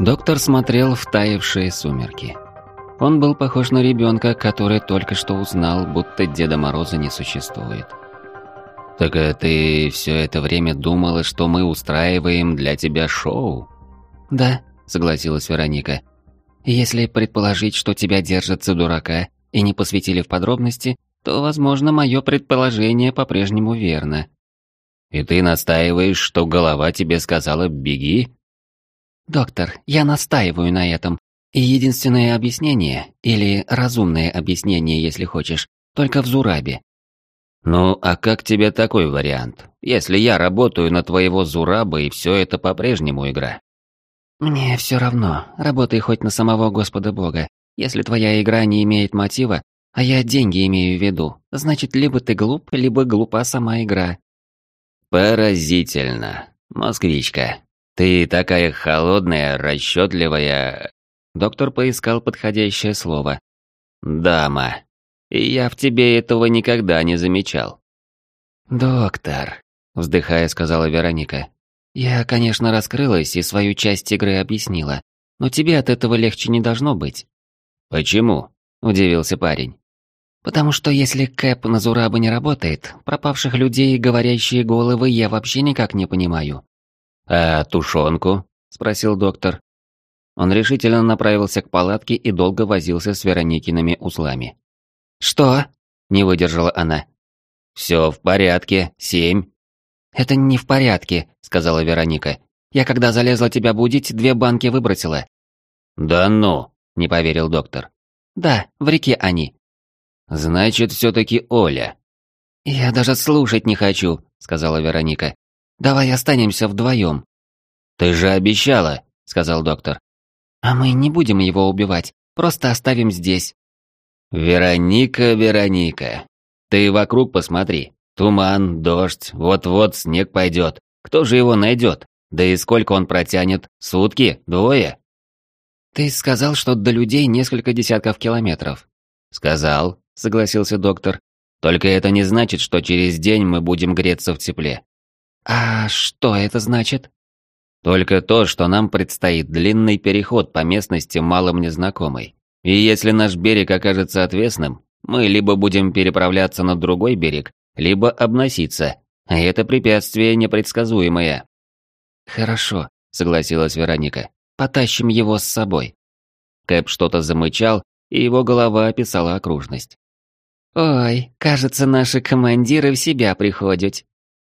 Доктор смотрел в таявшие сумерки. Он был похож на ребенка, который только что узнал, будто Деда Мороза не существует. «Так а ты все это время думала, что мы устраиваем для тебя шоу?» «Да», — согласилась Вероника. «Если предположить, что тебя держат за дурака и не посвятили в подробности, то, возможно, мое предположение по-прежнему верно». «И ты настаиваешь, что голова тебе сказала «беги»?» «Доктор, я настаиваю на этом. И единственное объяснение, или разумное объяснение, если хочешь, только в Зурабе». «Ну, а как тебе такой вариант? Если я работаю на твоего Зураба, и все это по-прежнему игра?» «Мне все равно. Работай хоть на самого Господа Бога. Если твоя игра не имеет мотива, а я деньги имею в виду, значит, либо ты глуп, либо глупа сама игра». «Поразительно. Москвичка, «Ты такая холодная, расчетливая...» Доктор поискал подходящее слово. «Дама. Я в тебе этого никогда не замечал». «Доктор», — вздыхая, сказала Вероника. «Я, конечно, раскрылась и свою часть игры объяснила, но тебе от этого легче не должно быть». «Почему?» — удивился парень. «Потому что если Кэп на Зурабы не работает, пропавших людей и говорящие головы я вообще никак не понимаю. «А тушенку?» – спросил доктор. Он решительно направился к палатке и долго возился с Вероникиными узлами. «Что?» – не выдержала она. «Все в порядке, семь». «Это не в порядке», – сказала Вероника. «Я когда залезла тебя будить, две банки выбросила». «Да ну», – не поверил доктор. «Да, в реке они». «Значит, все-таки Оля». «Я даже слушать не хочу», – сказала Вероника. Давай останемся вдвоем». «Ты же обещала», — сказал доктор. «А мы не будем его убивать, просто оставим здесь». «Вероника, Вероника, ты вокруг посмотри. Туман, дождь, вот-вот снег пойдет. Кто же его найдет? Да и сколько он протянет? Сутки? Двое?» «Ты сказал, что до людей несколько десятков километров». «Сказал», — согласился доктор. «Только это не значит, что через день мы будем греться в тепле. «А что это значит?» «Только то, что нам предстоит длинный переход по местности малым незнакомой. И если наш берег окажется отвесным, мы либо будем переправляться на другой берег, либо обноситься, а это препятствие непредсказуемое». «Хорошо», — согласилась Вероника. «Потащим его с собой». Кэп что-то замычал, и его голова описала окружность. «Ой, кажется, наши командиры в себя приходят»,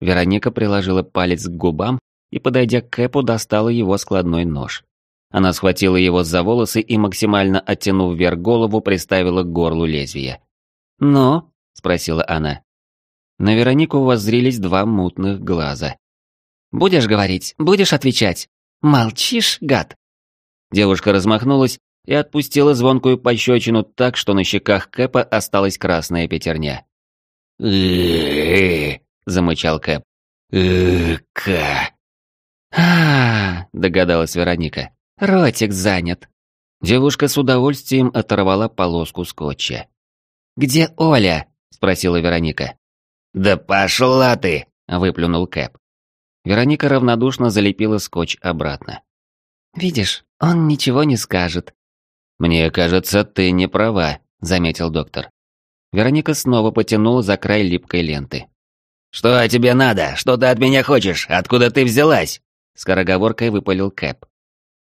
Вероника приложила палец к губам и, подойдя к Кэпу, достала его складной нож. Она схватила его за волосы и, максимально оттянув вверх голову, приставила к горлу лезвия. «Но?» – спросила она. На Веронику воззрились два мутных глаза. «Будешь говорить? Будешь отвечать? Молчишь, гад?» Девушка размахнулась и отпустила звонкую пощечину так, что на щеках Кэпа осталась красная пятерня. — замычал Кэп. «Ка!» «А, догадалась Вероника. «Ротик занят». Девушка с удовольствием оторвала полоску скотча. «Где Оля?» – спросила Вероника. «Да пошла ты!» – выплюнул Кэп. Вероника равнодушно залепила скотч обратно. «Видишь, он ничего не скажет». «Мне кажется, ты не права», – заметил доктор. Вероника снова потянула за край липкой ленты. «Что тебе надо? Что ты от меня хочешь? Откуда ты взялась?» Скороговоркой выпалил Кэп.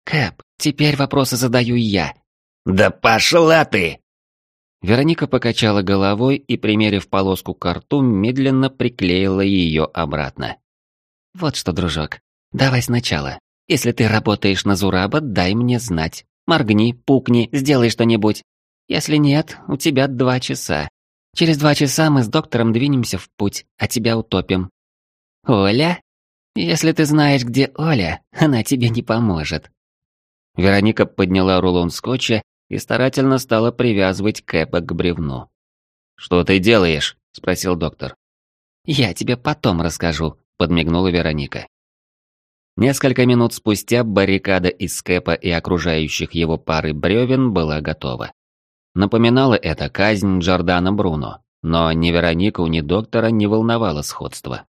«Кэп, теперь вопросы задаю я». «Да пошла ты!» Вероника покачала головой и, примерив полоску к рту, медленно приклеила ее обратно. «Вот что, дружок, давай сначала. Если ты работаешь на Зураба, дай мне знать. Моргни, пукни, сделай что-нибудь. Если нет, у тебя два часа. Через два часа мы с доктором двинемся в путь, а тебя утопим. Оля? Если ты знаешь, где Оля, она тебе не поможет. Вероника подняла рулон скотча и старательно стала привязывать Кэпа к бревну. «Что ты делаешь?» – спросил доктор. «Я тебе потом расскажу», – подмигнула Вероника. Несколько минут спустя баррикада из Кэпа и окружающих его пары бревен была готова. Напоминало это казнь Джордана Бруно, но ни Веронику, ни доктора не волновало сходство.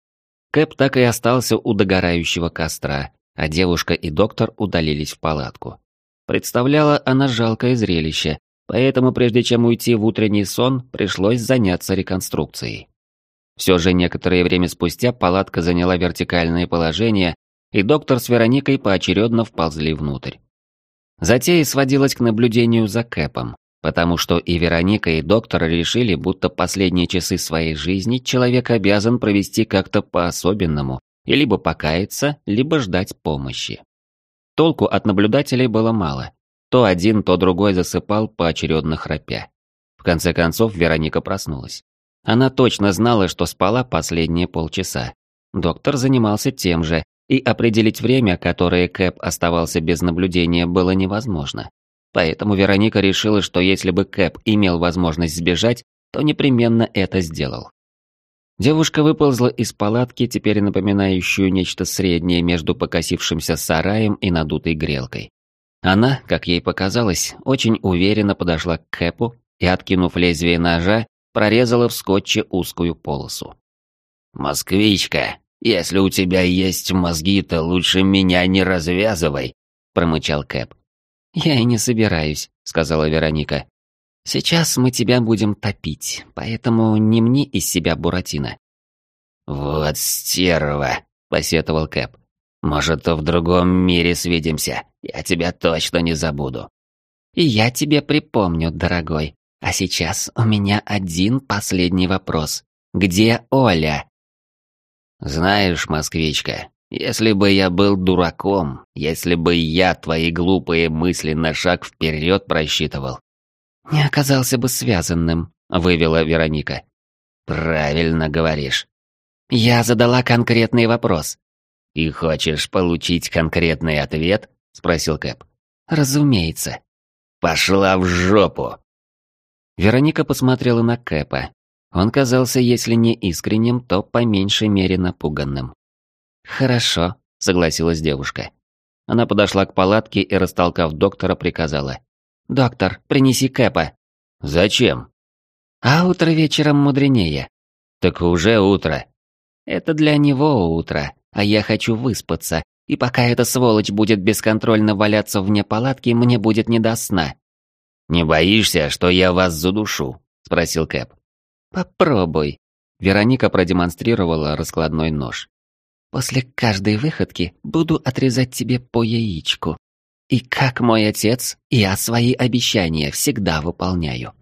Кэп так и остался у догорающего костра, а девушка и доктор удалились в палатку. Представляла она жалкое зрелище, поэтому прежде чем уйти в утренний сон, пришлось заняться реконструкцией. Все же некоторое время спустя палатка заняла вертикальное положение, и доктор с Вероникой поочередно вползли внутрь. Затея сводилась к наблюдению за Кэпом, потому что и Вероника, и доктор решили, будто последние часы своей жизни человек обязан провести как-то по-особенному, и либо покаяться, либо ждать помощи. Толку от наблюдателей было мало. То один, то другой засыпал поочередно храпя. В конце концов Вероника проснулась. Она точно знала, что спала последние полчаса. Доктор занимался тем же, и определить время, которое Кэп оставался без наблюдения, было невозможно. Поэтому Вероника решила, что если бы Кэп имел возможность сбежать, то непременно это сделал. Девушка выползла из палатки, теперь напоминающую нечто среднее между покосившимся сараем и надутой грелкой. Она, как ей показалось, очень уверенно подошла к Кэпу и, откинув лезвие ножа, прорезала в скотче узкую полосу. «Москвичка, если у тебя есть мозги, то лучше меня не развязывай», — промычал Кэп. «Я и не собираюсь», — сказала Вероника. «Сейчас мы тебя будем топить, поэтому не мне из себя Буратино». «Вот стерва», — посетовал Кэп. «Может, в другом мире свидимся. Я тебя точно не забуду». «И я тебе припомню, дорогой. А сейчас у меня один последний вопрос. Где Оля?» «Знаешь, москвичка, если бы я был дураком, если бы я твои глупые мысли на шаг вперед просчитывал...» «Не оказался бы связанным», — вывела Вероника. «Правильно говоришь». «Я задала конкретный вопрос». «И хочешь получить конкретный ответ?» — спросил Кэп. «Разумеется». «Пошла в жопу!» Вероника посмотрела на Кэпа, он казался, если не искренним, то по меньшей мере напуганным. «Хорошо», — согласилась девушка. Она подошла к палатке и, растолкав доктора, приказала. «Доктор, принеси Кэпа». «Зачем?» «А утро вечером мудренее». «Так уже утро». «Это для него утро, а я хочу выспаться, и пока эта сволочь будет бесконтрольно валяться вне палатки, мне будет не до сна». «Не боишься, что я вас задушу?» — спросил Кэп. Попробуй. Вероника продемонстрировала раскладной нож. После каждой выходки буду отрезать тебе по яичку. И как мой отец, я свои обещания всегда выполняю.